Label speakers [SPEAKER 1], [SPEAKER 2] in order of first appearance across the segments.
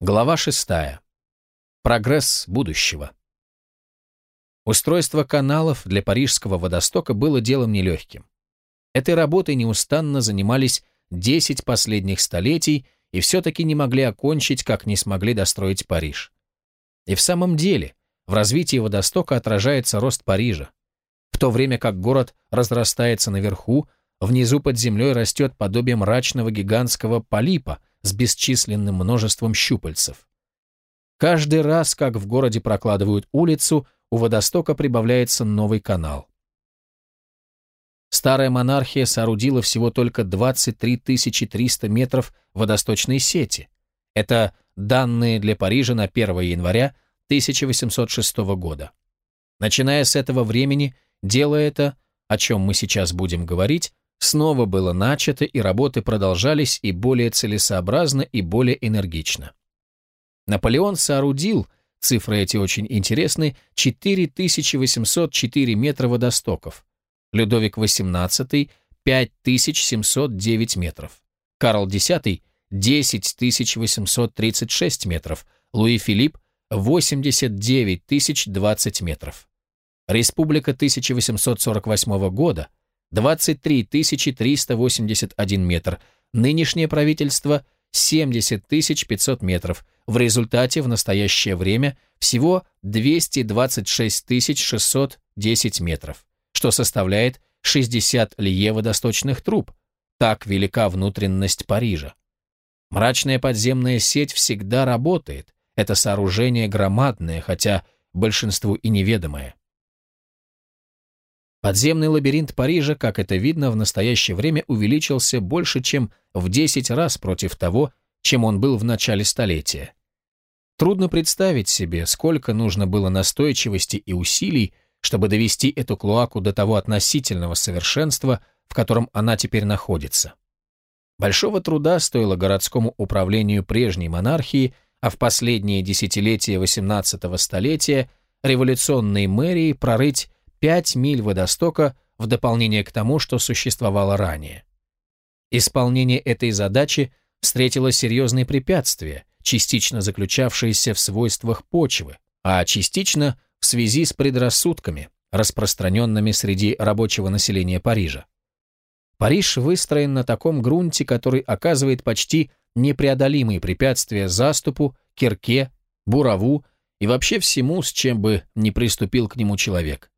[SPEAKER 1] Глава 6. Прогресс будущего. Устройство каналов для парижского водостока было делом нелегким. Этой работой неустанно занимались 10 последних столетий и все-таки не могли окончить, как не смогли достроить Париж. И в самом деле, в развитии водостока отражается рост Парижа. В то время как город разрастается наверху, внизу под землей растет подобие мрачного гигантского полипа – с бесчисленным множеством щупальцев. Каждый раз, как в городе прокладывают улицу, у водостока прибавляется новый канал. Старая монархия соорудила всего только 23 300 метров водосточной сети. Это данные для Парижа на 1 января 1806 года. Начиная с этого времени, дело это, о чем мы сейчас будем говорить, снова было начато, и работы продолжались и более целесообразно, и более энергично. Наполеон соорудил, цифры эти очень интересны, 4804 метра водостоков, Людовик XVIII – 5709 метров, Карл X – 10836 метров, Луи Филипп – 89 020 метров. Республика 1848 года – 23 381 метр, нынешнее правительство – 70 500 метров, в результате в настоящее время всего 226 610 метров, что составляет 60 лье водосточных труб. Так велика внутренность Парижа. Мрачная подземная сеть всегда работает. Это сооружение громадное, хотя большинству и неведомое. Подземный лабиринт Парижа, как это видно, в настоящее время увеличился больше, чем в 10 раз против того, чем он был в начале столетия. Трудно представить себе, сколько нужно было настойчивости и усилий, чтобы довести эту клоаку до того относительного совершенства, в котором она теперь находится. Большого труда стоило городскому управлению прежней монархии, а в последние десятилетия XVIII столетия революционной мэрии прорыть 5 миль водостока в дополнение к тому, что существовало ранее. Исполнение этой задачи встретило серьезные препятствия, частично заключавшиеся в свойствах почвы, а частично в связи с предрассудками, распространенными среди рабочего населения Парижа. Париж выстроен на таком грунте, который оказывает почти непреодолимые препятствия заступу, кирке, бурову и вообще всему, с чем бы не приступил к нему человек.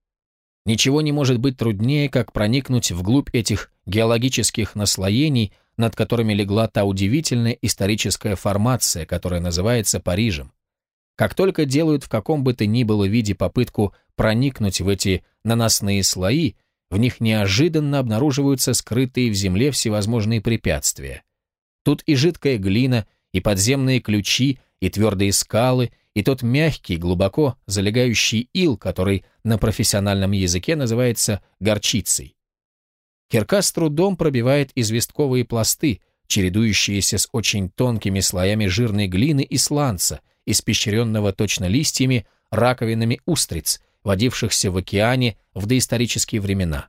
[SPEAKER 1] Ничего не может быть труднее, как проникнуть вглубь этих геологических наслоений, над которыми легла та удивительная историческая формация, которая называется Парижем. Как только делают в каком бы то ни было виде попытку проникнуть в эти наносные слои, в них неожиданно обнаруживаются скрытые в земле всевозможные препятствия. Тут и жидкая глина, и подземные ключи, и твердые скалы, и тот мягкий, глубоко залегающий ил, который на профессиональном языке называется горчицей. Кирка с трудом пробивает известковые пласты, чередующиеся с очень тонкими слоями жирной глины и сланца, испещренного точно листьями, раковинами устриц, водившихся в океане в доисторические времена.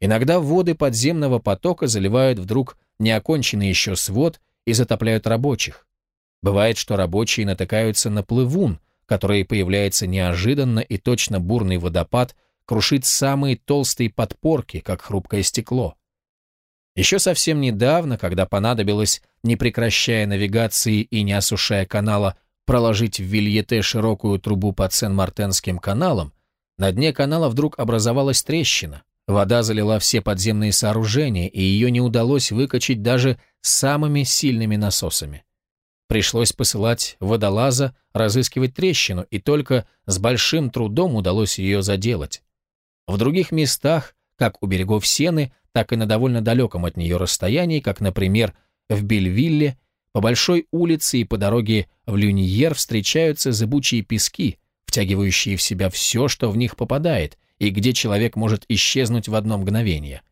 [SPEAKER 1] Иногда воды подземного потока заливают вдруг неоконченный еще свод и затопляют рабочих. Бывает, что рабочие натыкаются на плывун, который появляется неожиданно и точно бурный водопад крушит самые толстые подпорки, как хрупкое стекло. Еще совсем недавно, когда понадобилось, не прекращая навигации и не осушая канала, проложить в Вильете широкую трубу под Сен-Мартенским каналом, на дне канала вдруг образовалась трещина. Вода залила все подземные сооружения, и ее не удалось выкачать даже самыми сильными насосами. Пришлось посылать водолаза разыскивать трещину, и только с большим трудом удалось ее заделать. В других местах, как у берегов Сены, так и на довольно далеком от нее расстоянии, как, например, в Бельвилле, по большой улице и по дороге в Люньер встречаются зыбучие пески, втягивающие в себя все, что в них попадает, и где человек может исчезнуть в одно мгновение.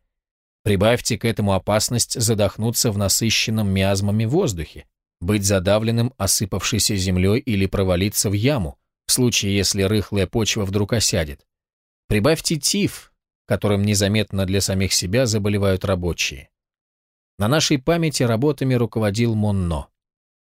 [SPEAKER 1] Прибавьте к этому опасность задохнуться в насыщенном миазмами воздухе быть задавленным осыпавшейся землей или провалиться в яму, в случае, если рыхлая почва вдруг осядет. Прибавьте тиф, которым незаметно для самих себя заболевают рабочие. На нашей памяти работами руководил Монно.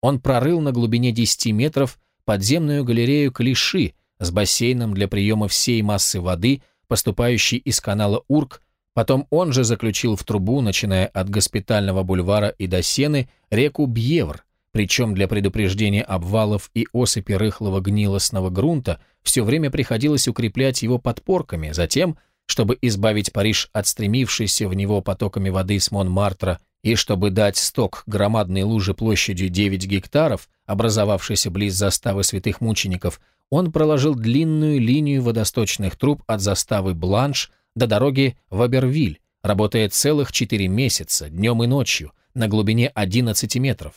[SPEAKER 1] Он прорыл на глубине 10 метров подземную галерею Клиши с бассейном для приема всей массы воды, поступающей из канала Урк, потом он же заключил в трубу, начиная от госпитального бульвара и до Сены, реку Бьевр, причем для предупреждения обвалов и осыпи рыхлого гнилостного грунта все время приходилось укреплять его подпорками, затем, чтобы избавить Париж от стремившейся в него потоками воды с Монмартра и чтобы дать сток громадной лужи площадью 9 гектаров, образовавшейся близ заставы святых мучеников, он проложил длинную линию водосточных труб от заставы Бланш до дороги в Абервиль, работая целых 4 месяца, днем и ночью, на глубине 11 метров.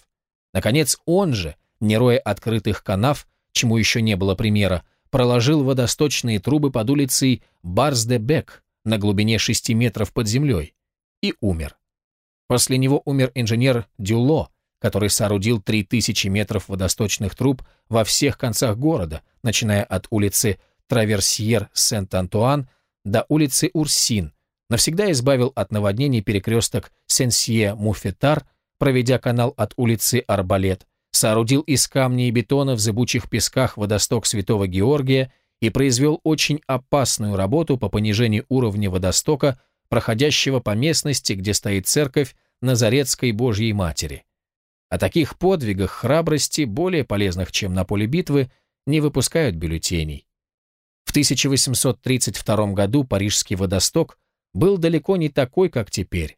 [SPEAKER 1] Наконец, он же, не роя открытых канав, чему еще не было примера, проложил водосточные трубы под улицей Барс-де-Бек на глубине 6 метров под землей и умер. После него умер инженер Дюло, который соорудил 3000 метров водосточных труб во всех концах города, начиная от улицы Траверсьер Сент-Антуан до улицы Урсин, навсегда избавил от наводнений перекресток Сенсье-Муфетар, проведя канал от улицы Арбалет, соорудил из камня и бетона в зыбучих песках водосток Святого Георгия и произвел очень опасную работу по понижению уровня водостока, проходящего по местности, где стоит церковь Назаретской Божьей Матери. О таких подвигах храбрости, более полезных, чем на поле битвы, не выпускают бюллетеней. В 1832 году парижский водосток был далеко не такой, как теперь.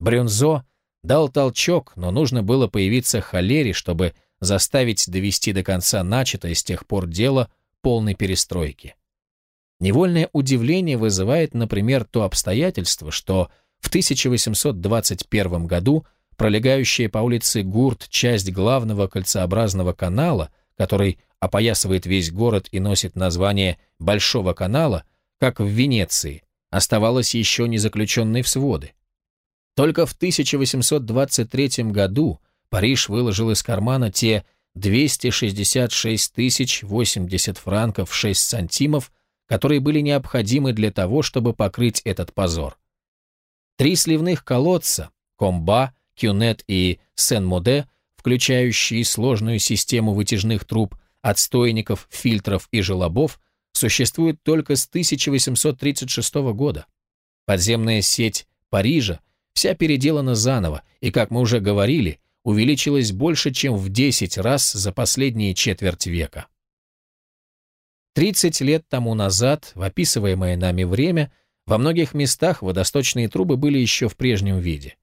[SPEAKER 1] Брюнзо Дал толчок, но нужно было появиться холере, чтобы заставить довести до конца начатое с тех пор дело полной перестройки. Невольное удивление вызывает, например, то обстоятельство, что в 1821 году пролегающая по улице Гурт часть главного кольцеобразного канала, который опоясывает весь город и носит название Большого канала, как в Венеции, оставалась еще не заключенной в своды. Только в 1823 году Париж выложил из кармана те 266 тысяч 80 франков 6 сантимов, которые были необходимы для того, чтобы покрыть этот позор. Три сливных колодца – Комба, Кюнет и Сен-Моде, включающие сложную систему вытяжных труб, отстойников, фильтров и желобов, существуют только с 1836 года. Подземная сеть Парижа вся переделана заново и, как мы уже говорили, увеличилась больше, чем в 10 раз за последние четверть века. 30 лет тому назад, в описываемое нами время, во многих местах водосточные трубы были еще в прежнем виде.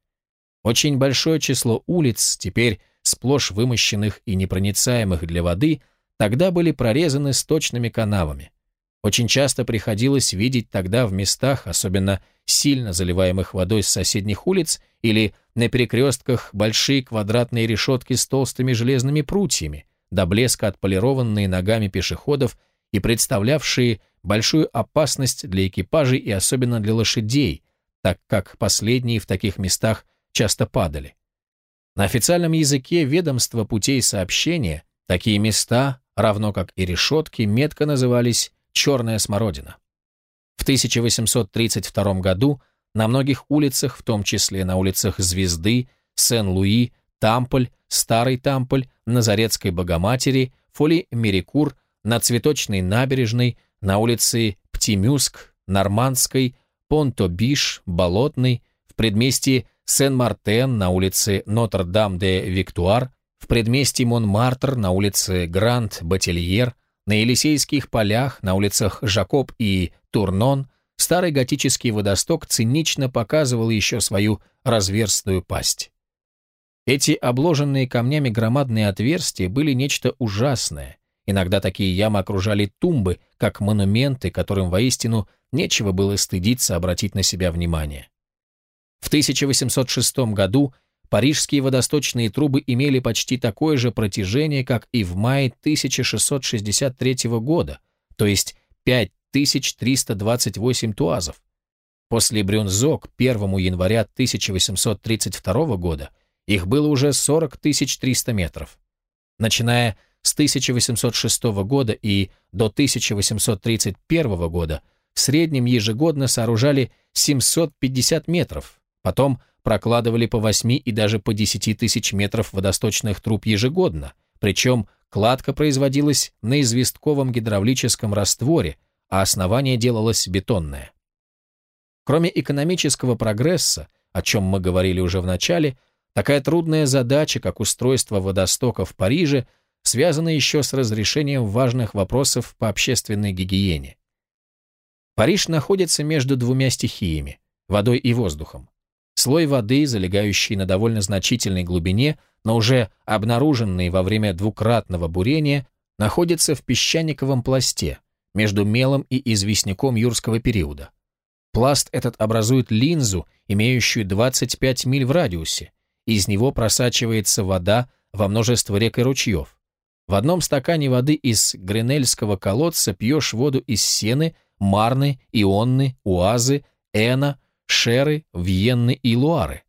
[SPEAKER 1] Очень большое число улиц, теперь сплошь вымощенных и непроницаемых для воды, тогда были прорезаны сточными канавами. Очень часто приходилось видеть тогда в местах, особенно сильно заливаемых водой с соседних улиц, или на перекрестках большие квадратные решетки с толстыми железными прутьями, до блеска отполированные ногами пешеходов и представлявшие большую опасность для экипажей и особенно для лошадей, так как последние в таких местах часто падали. На официальном языке ведомства путей сообщения такие места, равно как и решетки, метко назывались черная смородина. В 1832 году на многих улицах, в том числе на улицах Звезды, Сен-Луи, Тамполь, Старый Тамполь, Назаретской Богоматери, Фоли-Мерикур, на Цветочной набережной, на улице Птимюск, Нормандской, Понто-Биш, Болотной, в предместье Сен-Мартен на улице Нотр-Дам-де-Виктуар, в предместье Монмартр на улице Гранд-Батильер, на Елисейских полях, на улицах Жакоб и Турнон, старый готический водосток цинично показывал еще свою разверстую пасть. Эти обложенные камнями громадные отверстия были нечто ужасное. Иногда такие ямы окружали тумбы, как монументы, которым воистину нечего было стыдиться обратить на себя внимание. В 1806 году Парижские водосточные трубы имели почти такое же протяжение, как и в мае 1663 года, то есть 5328 туазов. После Брюнзо к 1 января 1832 года их было уже 40 300 метров. Начиная с 1806 года и до 1831 года в среднем ежегодно сооружали 750 метров, потом прокладывали по 8 и даже по 10 тысяч метров водосточных труб ежегодно, причем кладка производилась на известковом гидравлическом растворе, а основание делалось бетонное. Кроме экономического прогресса, о чем мы говорили уже в начале, такая трудная задача, как устройство водостока в Париже, связана еще с разрешением важных вопросов по общественной гигиене. Париж находится между двумя стихиями – водой и воздухом. Слой воды, залегающий на довольно значительной глубине, но уже обнаруженный во время двукратного бурения, находится в песчаниковом пласте, между мелом и известняком юрского периода. Пласт этот образует линзу, имеющую 25 миль в радиусе. Из него просачивается вода во множество рек и ручьев. В одном стакане воды из гренельского колодца пьешь воду из Сены, Марны, Ионны, Уазы, Эна, Шеры, Вьенны и Луары.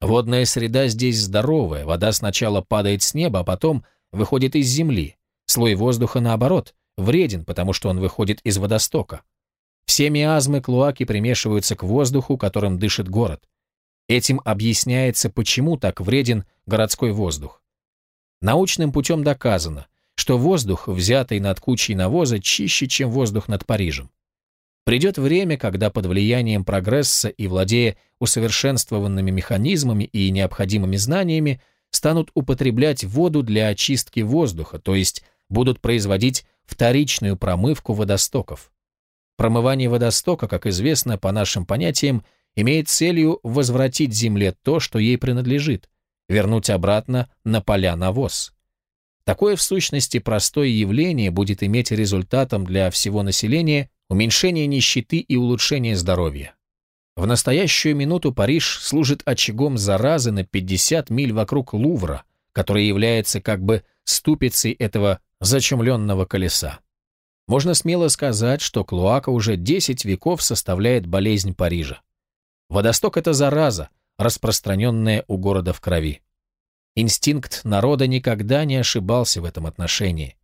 [SPEAKER 1] Водная среда здесь здоровая, вода сначала падает с неба, а потом выходит из земли. Слой воздуха, наоборот, вреден, потому что он выходит из водостока. Все миазмы клоаки примешиваются к воздуху, которым дышит город. Этим объясняется, почему так вреден городской воздух. Научным путем доказано, что воздух, взятый над кучей навоза, чище, чем воздух над Парижем. Придет время, когда под влиянием прогресса и владея усовершенствованными механизмами и необходимыми знаниями, станут употреблять воду для очистки воздуха, то есть будут производить вторичную промывку водостоков. Промывание водостока, как известно по нашим понятиям, имеет целью возвратить земле то, что ей принадлежит, вернуть обратно на поля навоз. Такое в сущности простое явление будет иметь результатом для всего населения уменьшение нищеты и улучшение здоровья. В настоящую минуту Париж служит очагом заразы на 50 миль вокруг Лувра, который является как бы ступицей этого зачумленного колеса. Можно смело сказать, что клоака уже 10 веков составляет болезнь Парижа. Водосток – это зараза, распространенная у города в крови. Инстинкт народа никогда не ошибался в этом отношении.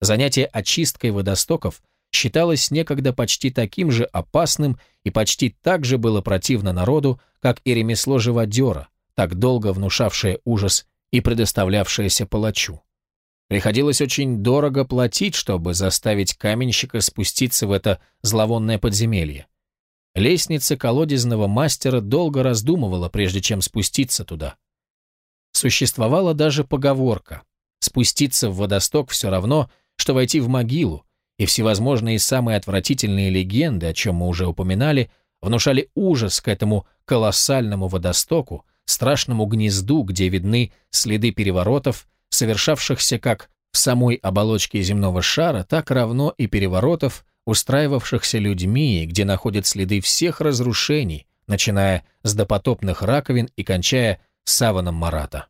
[SPEAKER 1] Занятие очисткой водостоков считалось некогда почти таким же опасным и почти так же было противно народу, как и ремесло живодера, так долго внушавшее ужас и предоставлявшееся палачу. Приходилось очень дорого платить, чтобы заставить каменщика спуститься в это зловонное подземелье. Лестница колодезного мастера долго раздумывала, прежде чем спуститься туда. Существовала даже поговорка «спуститься в водосток все равно, что войти в могилу», и всевозможные самые отвратительные легенды, о чем мы уже упоминали, внушали ужас к этому колоссальному водостоку, страшному гнезду, где видны следы переворотов, совершавшихся как в самой оболочке земного шара, так равно и переворотов, устраивавшихся людьми, где находят следы всех разрушений, начиная с допотопных раковин и кончая саваном Марата.